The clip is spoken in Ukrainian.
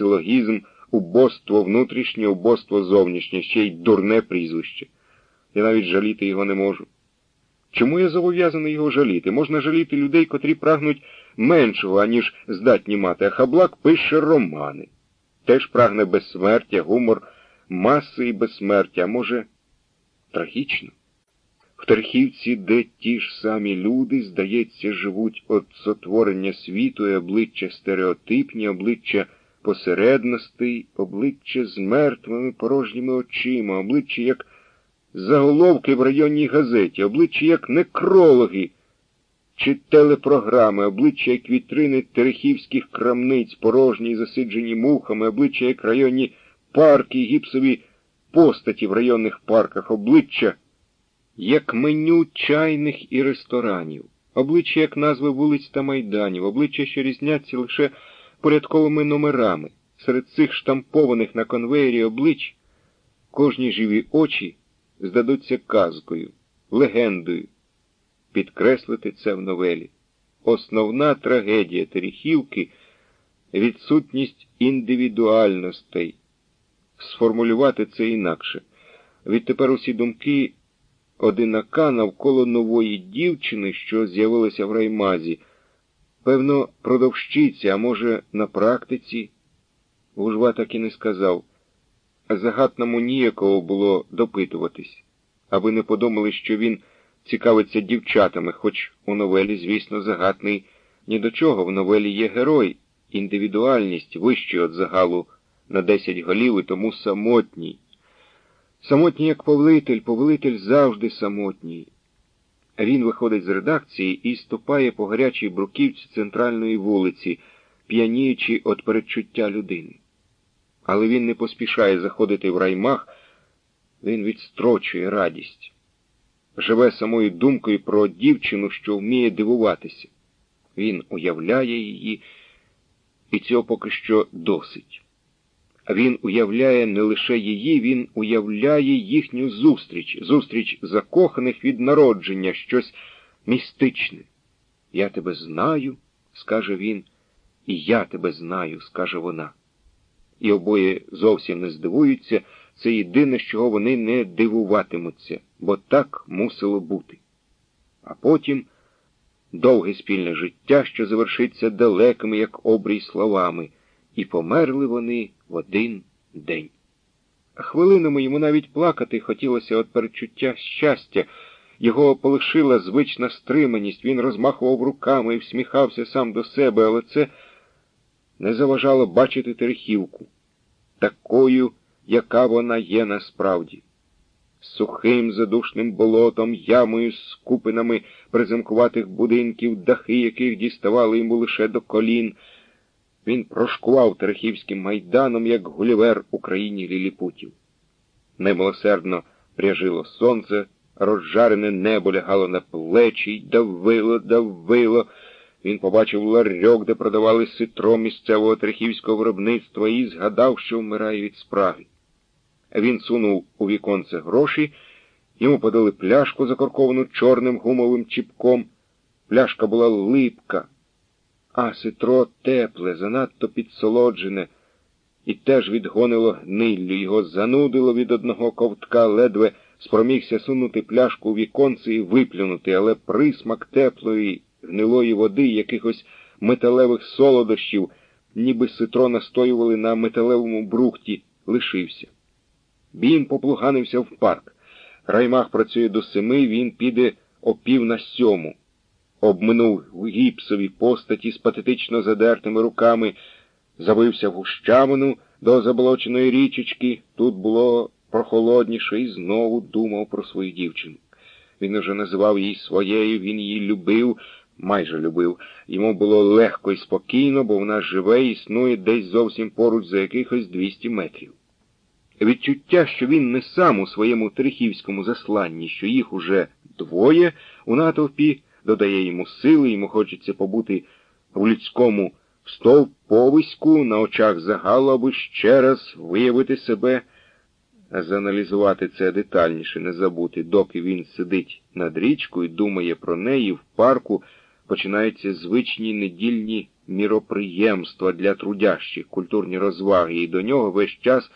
силогізм, убоство внутрішнє, убоство зовнішнє, ще й дурне прізвище. Я навіть жаліти його не можу. Чому я зобов'язаний його жаліти? Можна жаліти людей, котрі прагнуть меншого, аніж здатні мати, а хаблак пише романи. Теж прагне безсмертя, гумор, маси і безсмертя, а може, трагічно. В Терхівці, де ті ж самі люди, здається, живуть від сотворення світу і обличчя стереотипні, обличчя посередностей, обличчя з мертвими порожніми очима, обличчя як заголовки в районній газеті, обличчя як некрологи чи телепрограми, обличчя як вітрини терехівських крамниць, порожні, засиджені мухами, обличчя як районні парки, гіпсові постаті в районних парках, обличчя як меню чайних і ресторанів, обличчя як назви вулиць та майданів, обличчя, що різняться лише порядковими номерами. Серед цих штампованих на конвеєрі облич кожні живі очі здадуться казкою, легендою. Підкреслити це в новелі. Основна трагедія Терехівки відсутність індивідуальностей. Сформулювати це інакше. Відтепер усі думки одинака навколо нової дівчини, що з'явилася в раймазі. Певно, продовщиця, а може, на практиці. Гужва так і не сказав. Загатному ніякого було допитуватись, аби не подумали, що він цікавиться дівчатами, хоч у новелі, звісно, загатний ні до чого. В новелі є герой, індивідуальність вищий від загалу на десять голів і тому самотній. Самотній, як повелитель, повелитель завжди самотній. Він виходить з редакції і ступає по гарячій бруківці центральної вулиці, п'яніючи від передчуття людини. Але він не поспішає заходити в раймах, він відстрочує радість, живе самою думкою про дівчину, що вміє дивуватися. Він уявляє її, і цього поки що досить. Він уявляє не лише її, він уявляє їхню зустріч, зустріч закоханих від народження, щось містичне. Я тебе знаю, скаже він, і я тебе знаю, скаже вона. І обоє зовсім не здивуються, це єдине, з чого вони не дивуватимуться, бо так мусило бути. А потім довге спільне життя, що завершиться далекими, як обрій словами, і померли вони в один день. Хвилинами йому навіть плакати хотілося від перечуття щастя. Його полишила звична стриманість, він розмахував руками і всміхався сам до себе, але це не заважало бачити Терехівку, такою, яка вона є насправді. Сухим задушним болотом, ямою, з купинами приземкуватих будинків, дахи, яких діставали йому лише до колін. Він прошкував Терехівським майданом, як гулівер Україні ліліпутів. Немилосердно пряжило сонце, розжарене небо лягало на плечі й давило, давило. Він побачив ларьок, де продавали ситро місцевого трехівського виробництва, і згадав, що вмирає від спраги. Він сунув у віконце гроші, йому подали пляшку, закорковану чорним гумовим чіпком. Пляшка була липка. А ситро тепле, занадто підсолоджене, і теж відгонило гниллю, його занудило від одного ковтка, ледве спромігся сунути пляшку у віконце і виплюнути, але присмак теплої, гнилої води, якихось металевих солодощів, ніби ситро настоювали на металевому брухті, лишився. Бін поплуганився в парк. Раймах працює до семи, він піде о пів на сьому обминув гіпсові постаті з патетично задертими руками, забився в гущавину до заболоченої річечки. Тут було прохолодніше і знову думав про свою дівчину. Він уже називав її своєю, він її любив, майже любив. Йому було легко і спокійно, бо вона живе і існує десь зовсім поруч за якихось 200 метрів. Відчуття, що він не сам у своєму трихівському засланні, що їх уже двоє у натовпі додає йому сили, йому хочеться побути в людському стовповиську на очах загалу, аби ще раз виявити себе, зааналізувати це детальніше, не забути, доки він сидить над річкою, думає про неї в парку, починаються звичні недільні міроприємства для трудящих, культурні розваги, і до нього весь час